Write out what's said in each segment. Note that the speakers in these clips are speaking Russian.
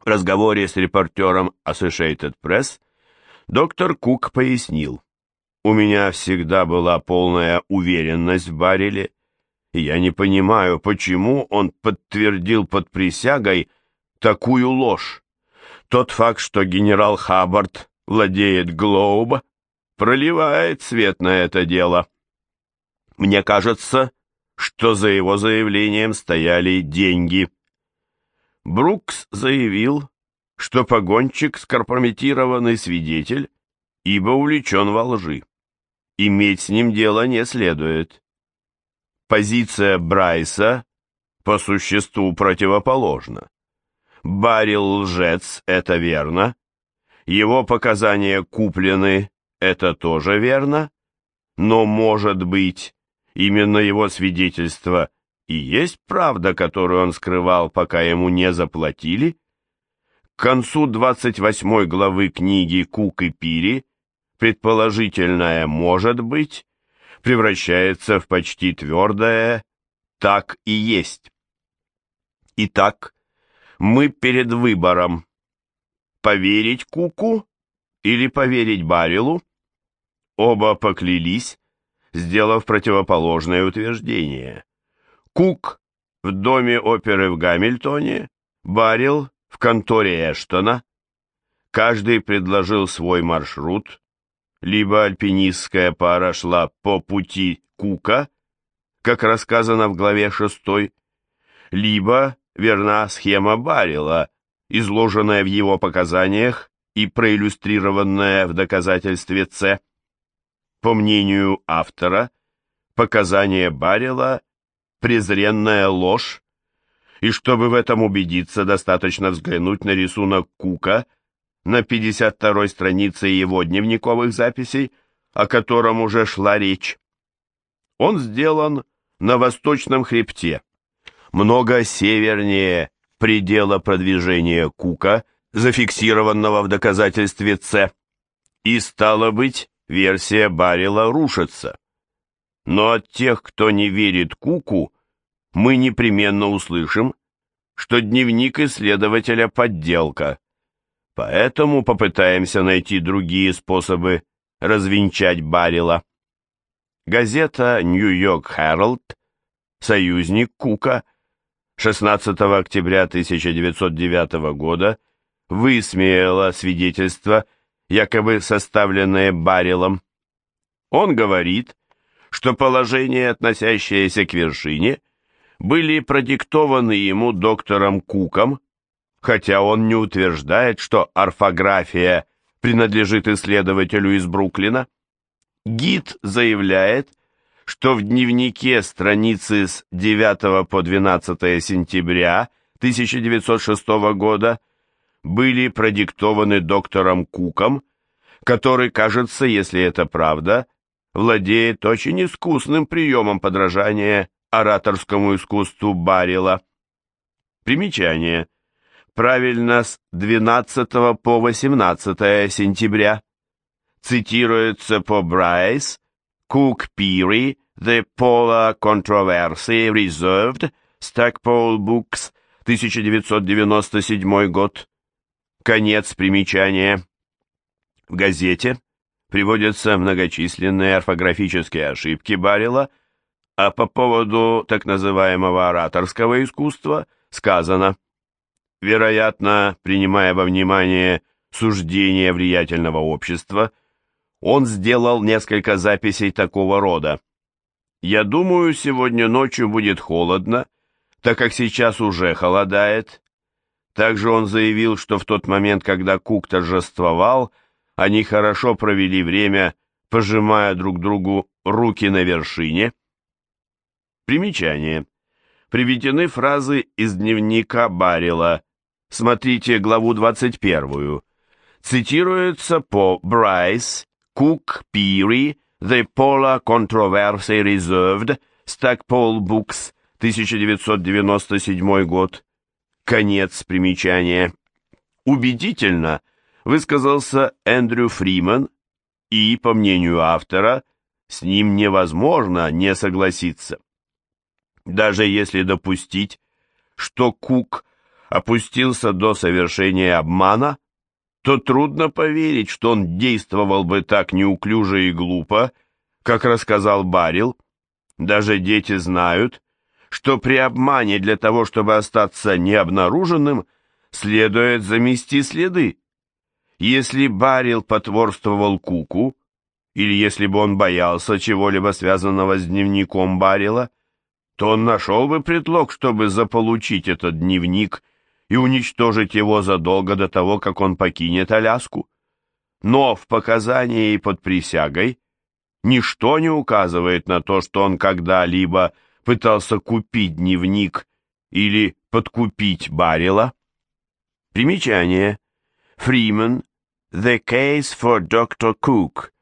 В разговоре с репортером Associated Press доктор Кук пояснил, «У меня всегда была полная уверенность в Барреле, и я не понимаю, почему он подтвердил под присягой такую ложь. Тот факт, что генерал Хаббард владеет Глоуба, проливает свет на это дело. Мне кажется, что за его заявлением стояли деньги. Брукс заявил, что погонщик скомпрометированный свидетель, ибо увлечен во лжи. Иметь с ним дело не следует. Позиция Брайса по существу противоположна. Барил лжец, это верно. Его показания куплены, это тоже верно. Но, может быть, именно его свидетельство и есть правда, которую он скрывал, пока ему не заплатили? К концу 28 главы книги «Кук и Пири» предположительное «может быть» превращается в почти твердое «так и есть». Итак, мы перед выбором поверить Куку или поверить Барилу. Оба поклялись, сделав противоположное утверждение. Кук в доме оперы в Гамильтоне, Барил в конторе Эштона. Каждый предложил свой маршрут, либо альпинистская пара шла по пути Кука, как рассказано в главе 6, либо верна схема Баррила, изложенная в его показаниях и проиллюстрированная в доказательстве С. По мнению автора, показания Баррила – презренная ложь, и чтобы в этом убедиться, достаточно взглянуть на рисунок Кука на 52-й странице его дневниковых записей, о котором уже шла речь. Он сделан на восточном хребте, много севернее предела продвижения Кука, зафиксированного в доказательстве С. И стало быть, версия Баррела рушится. Но от тех, кто не верит Куку, мы непременно услышим, что дневник исследователя подделка. Поэтому попытаемся найти другие способы развенчать Баррела. Газета «Нью-Йорк Herald», союзник Кука, 16 октября 1909 года высмеяла свидетельство, якобы составленное Баррелом. Он говорит, что положения, относящиеся к вершине, были продиктованы ему доктором Куком, хотя он не утверждает, что орфография принадлежит исследователю из Бруклина. Гид заявляет, что в дневнике страницы с 9 по 12 сентября 1906 года были продиктованы доктором Куком, который, кажется, если это правда, владеет очень искусным приемом подражания ораторскому искусству Баррила. Примечание. Правильно с 12 по 18 сентября. Цитируется по Брайс, Cook Peary, The Polar Controversy Reserved, Stackpole Books, 1997 год. Конец примечания. В газете приводятся многочисленные орфографические ошибки Баррела, а по поводу так называемого ораторского искусства сказано, вероятно, принимая во внимание суждения влиятельного общества, он сделал несколько записей такого рода. «Я думаю, сегодня ночью будет холодно, так как сейчас уже холодает». Также он заявил, что в тот момент, когда Кук торжествовал, они хорошо провели время, пожимая друг другу руки на вершине. Примечание. Приведены фразы из дневника Баррила. Смотрите главу 21. Цитируется по Брайс, Cook, Peary, The Polar Controversy Reserved, Stackpole Books, 1997 год. Конец примечания. Убедительно высказался Эндрю Фриман, и, по мнению автора, с ним невозможно не согласиться. Даже если допустить, что Кук опустился до совершения обмана, то трудно поверить, что он действовал бы так неуклюже и глупо, как рассказал Барил. Даже дети знают, что при обмане для того, чтобы остаться необнаруженным, следует замести следы. Если Барил потворствовал Куку, или если бы он боялся чего-либо связанного с дневником Барила, то он нашел бы предлог, чтобы заполучить этот дневник и уничтожить его задолго до того, как он покинет Аляску. Но в показании под присягой ничто не указывает на то, что он когда-либо пытался купить дневник или подкупить Баррила. Примечание. Фримен. The Case for Dr. Cook.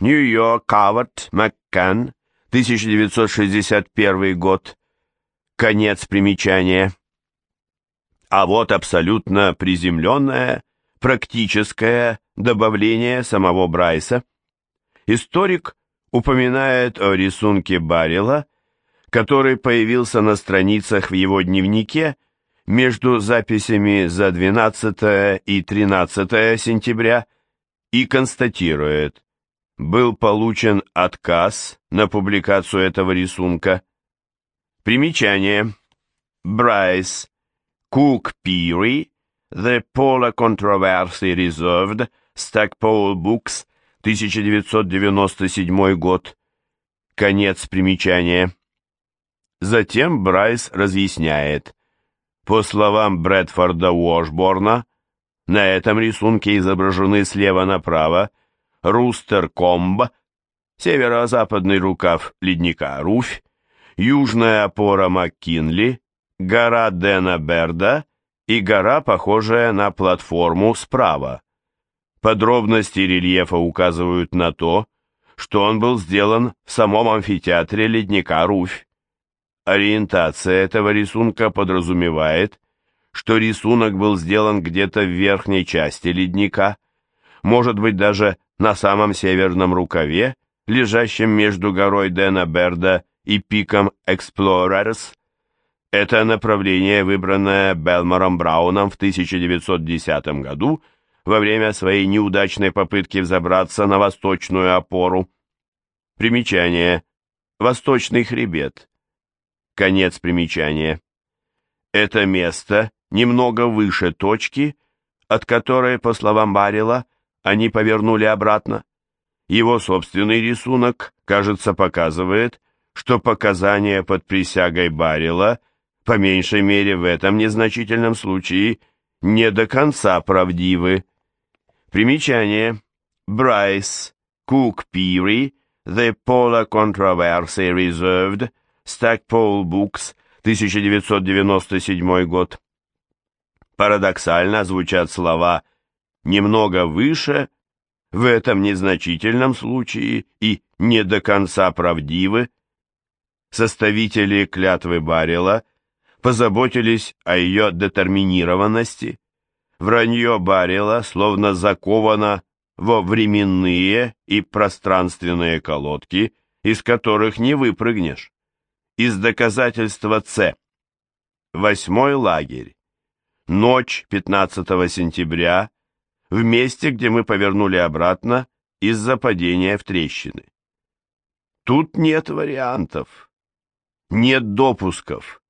New York, Хавард, Маккан. 1961 год. Конец примечания. А вот абсолютно приземленное, практическое добавление самого Брайса. Историк упоминает о рисунке Баррила, который появился на страницах в его дневнике между записями за 12 и 13 сентября и констатирует, был получен отказ на публикацию этого рисунка. Примечание. Брайс. Cook Peary. The Polar Controversy Resolved. Stackpole Books. 1997 год. Конец примечания. Затем Брайс разъясняет. По словам Брэдфорда Уошборна, на этом рисунке изображены слева направо Рустер-Комб, северо-западный рукав ледника Руфь, южная опора МакКинли, гора Дэна Берда и гора, похожая на платформу справа. Подробности рельефа указывают на то, что он был сделан в самом амфитеатре ледника Руфь. Ориентация этого рисунка подразумевает, что рисунок был сделан где-то в верхней части ледника, может быть даже на самом северном рукаве, лежащем между горой Дэна Берда и пиком Explorers. Это направление, выбранное Белмором Брауном в 1910 году во время своей неудачной попытки взобраться на восточную опору. Примечание. Восточный хребет. Конец примечания. Это место немного выше точки, от которой, по словам Баррила, они повернули обратно. Его собственный рисунок, кажется, показывает, что показания под присягой Баррила, по меньшей мере в этом незначительном случае, не до конца правдивы. Примечание. Брайс, Кук Пири, The Polar Controversy Reserved, Stackpole Books, 1997 год. Парадоксально звучат слова немного выше, в этом незначительном случае и не до конца правдивы, составители клятвы Баррела позаботились о ее детерминированности. Вранье Баррела словно заковано во временные и пространственные колодки, из которых не выпрыгнешь. Из доказательства С. Восьмой лагерь. Ночь 15 сентября в месте, где мы повернули обратно из-за падения в трещины. Тут нет вариантов, нет допусков,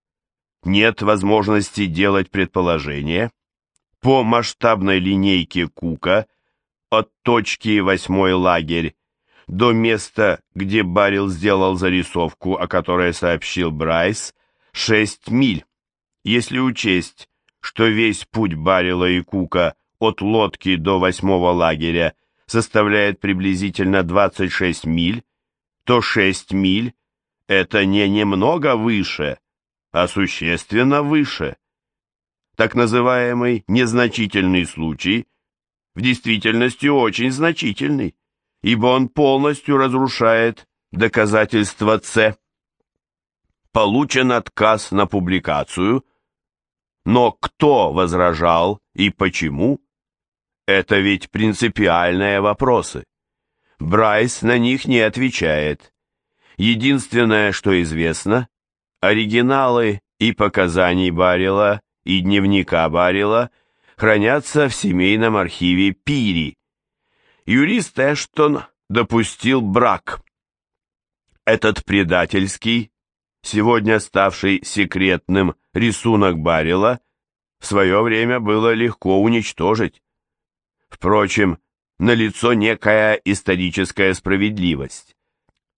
нет возможности делать предположения. По масштабной линейке Кука от точки восьмой лагерь до места, где Баррил сделал зарисовку, о которой сообщил Брайс, 6 миль. Если учесть, что весь путь Баррила и Кука – от лодки до восьмого лагеря составляет приблизительно 26 миль, то 6 миль – это не немного выше, а существенно выше. Так называемый незначительный случай в действительности очень значительный, ибо он полностью разрушает доказательства С. Получен отказ на публикацию, но кто возражал и почему – это ведь принципиальные вопросы. Брайс на них не отвечает. Единственное, что известно, оригиналы и показаний Баррела, и дневника Барила хранятся в семейном архиве Пири. Юрист Эштон допустил брак. Этот предательский, сегодня ставший секретным рисунок Барила, в свое время было легко уничтожить. Впрочем, налицо некая историческая справедливость.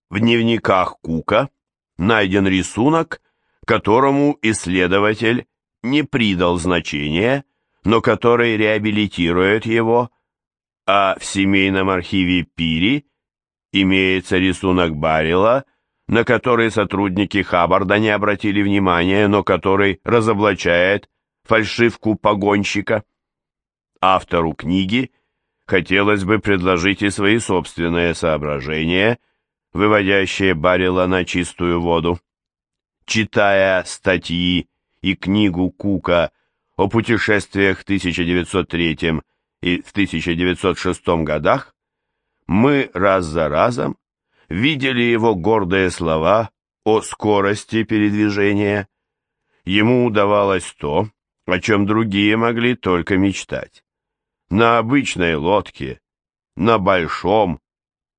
В дневниках Кука найден рисунок, которому исследователь не придал значения, но который реабилитирует его, а в семейном архиве Пири имеется рисунок Баррила, на который сотрудники Хаббарда не обратили внимания, но который разоблачает фальшивку погонщика. Автору книги хотелось бы предложить и свои собственные соображения, выводящие Баррила на чистую воду. Читая статьи и книгу Кука о путешествиях в 1903 и в 1906 годах, мы раз за разом видели его гордые слова о скорости передвижения. Ему удавалось то, о чем другие могли только мечтать. На обычной лодке, на большом,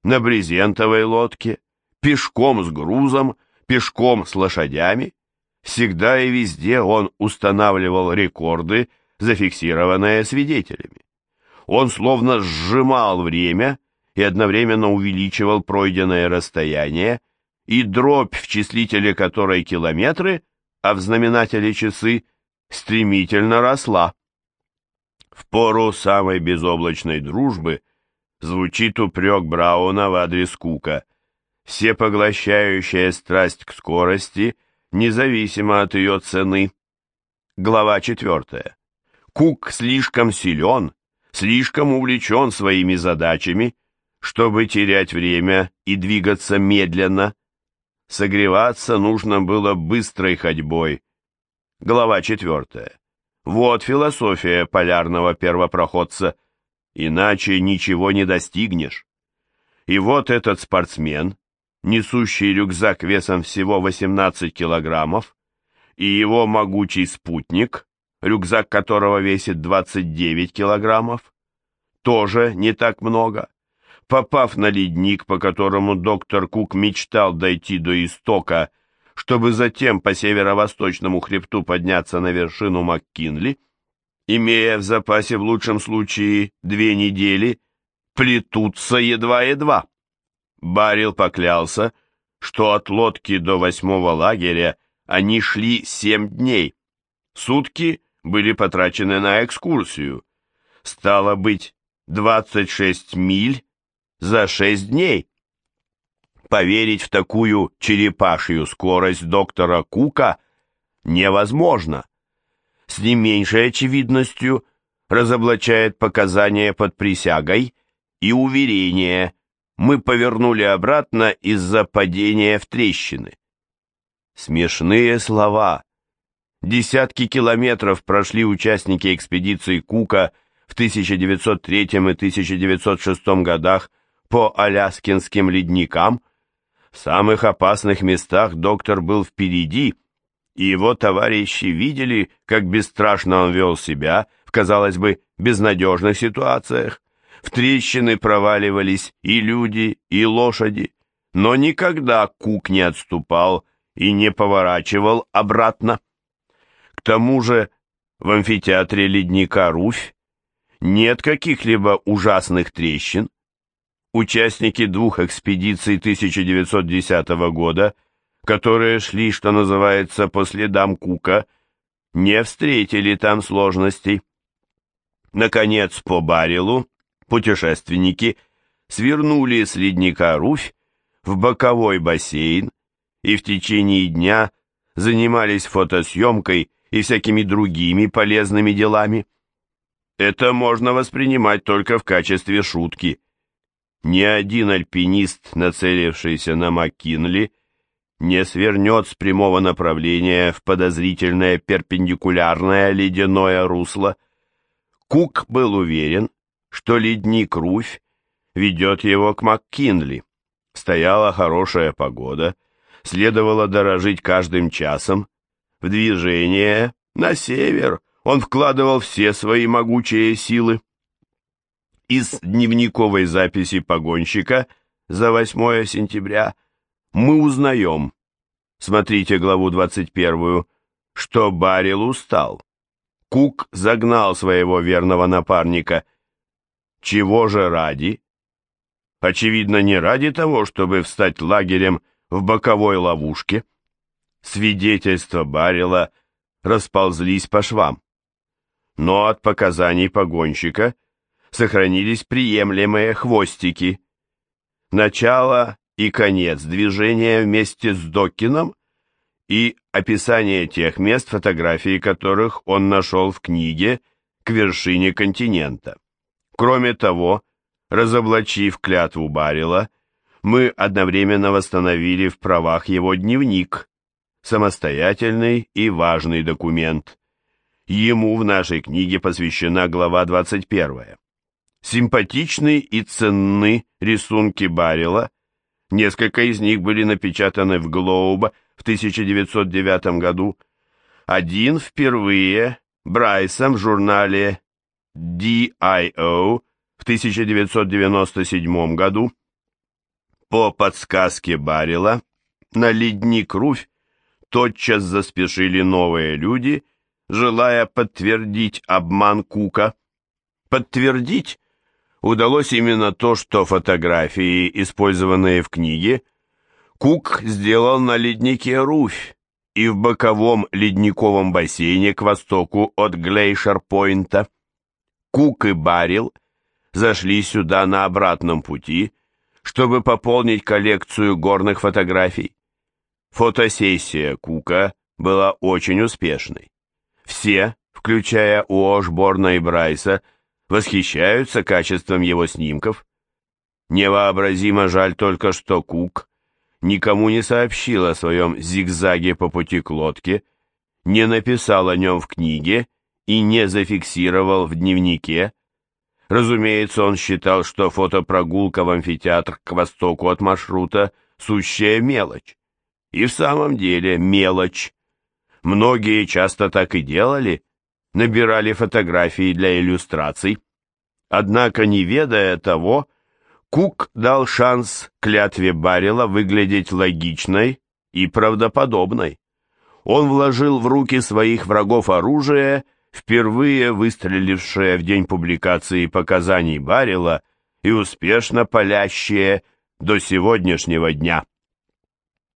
на брезентовой лодке, пешком с грузом, пешком с лошадями, всегда и везде он устанавливал рекорды, зафиксированные свидетелями. Он словно сжимал время и одновременно увеличивал пройденное расстояние, и дробь в числителе которой километры, а в знаменателе часы, стремительно росла. В пору самой безоблачной дружбы звучит упрек Брауна в адрес Кука. Всепоглощающая страсть к скорости, независимо от ее цены. Глава четвертая. Кук слишком силен, слишком увлечен своими задачами, чтобы терять время и двигаться медленно. Согреваться нужно было быстрой ходьбой. Глава четвертая. Вот философия полярного первопроходца. Иначе ничего не достигнешь. И вот этот спортсмен, несущий рюкзак весом всего 18 килограммов, и его могучий спутник, рюкзак которого весит 29 килограммов, тоже не так много. Попав на ледник, по которому доктор Кук мечтал дойти до истока чтобы затем по северо-восточному хребту подняться на вершину МакКинли, имея в запасе в лучшем случае две недели, плетутся едва-едва. Барил поклялся, что от лодки до восьмого лагеря они шли семь дней. Сутки были потрачены на экскурсию. Стало быть, двадцать шесть миль за шесть дней. Поверить в такую черепашью скорость доктора Кука невозможно. С не меньшей очевидностью разоблачает показания под присягой и уверение «мы повернули обратно из-за падения в трещины». Смешные слова. Десятки километров прошли участники экспедиции Кука в 1903 и 1906 годах по аляскинским ледникам, в самых опасных местах доктор был впереди, и его товарищи видели, как бесстрашно он вел себя в, казалось бы, безнадежных ситуациях. В трещины проваливались и люди, и лошади, но никогда Кук не отступал и не поворачивал обратно. К тому же в амфитеатре ледника Руфь нет каких-либо ужасных трещин, участники двух экспедиций 1910 года, которые шли, что называется, по следам Кука, не встретили там сложностей. Наконец, по Барилу путешественники свернули с ледника Руфь в боковой бассейн и в течение дня занимались фотосъемкой и всякими другими полезными делами. Это можно воспринимать только в качестве шутки – ни один альпинист, нацелившийся на Маккинли, не свернет с прямого направления в подозрительное перпендикулярное ледяное русло. Кук был уверен, что ледник Руфь ведет его к Маккинли. Стояла хорошая погода, следовало дорожить каждым часом. В движение На север он вкладывал все свои могучие силы. Из дневниковой записи погонщика за 8 сентября мы узнаем, смотрите главу 21, что Барил устал. Кук загнал своего верного напарника. Чего же ради? Очевидно, не ради того, чтобы встать лагерем в боковой ловушке. Свидетельства Барила расползлись по швам. Но от показаний погонщика сохранились приемлемые хвостики. Начало и конец движения вместе с Докином и описание тех мест, фотографии которых он нашел в книге «К вершине континента». Кроме того, разоблачив клятву Барила, мы одновременно восстановили в правах его дневник, самостоятельный и важный документ. Ему в нашей книге посвящена глава 21. Симпатичны и ценны рисунки Барила, несколько из них были напечатаны в Глоуба в 1909 году, один впервые Брайсом в журнале DIO в 1997 году. По подсказке Баррила на ледник Руфь тотчас заспешили новые люди, желая подтвердить обман Кука. Подтвердить удалось именно то, что фотографии, использованные в книге, Кук сделал на леднике Руфь и в боковом ледниковом бассейне к востоку от Глейшер-Пойнта. Кук и Барил зашли сюда на обратном пути, чтобы пополнить коллекцию горных фотографий. Фотосессия Кука была очень успешной. Все, включая Уошборна и Брайса, восхищаются качеством его снимков. Невообразимо жаль только, что Кук никому не сообщил о своем зигзаге по пути к лодке, не написал о нем в книге и не зафиксировал в дневнике. Разумеется, он считал, что фотопрогулка в амфитеатр к востоку от маршрута – сущая мелочь. И в самом деле мелочь. Многие часто так и делали, набирали фотографии для иллюстраций. Однако, не ведая того, Кук дал шанс клятве Баррела выглядеть логичной и правдоподобной. Он вложил в руки своих врагов оружие, впервые выстрелившее в день публикации показаний Баррела и успешно палящее до сегодняшнего дня.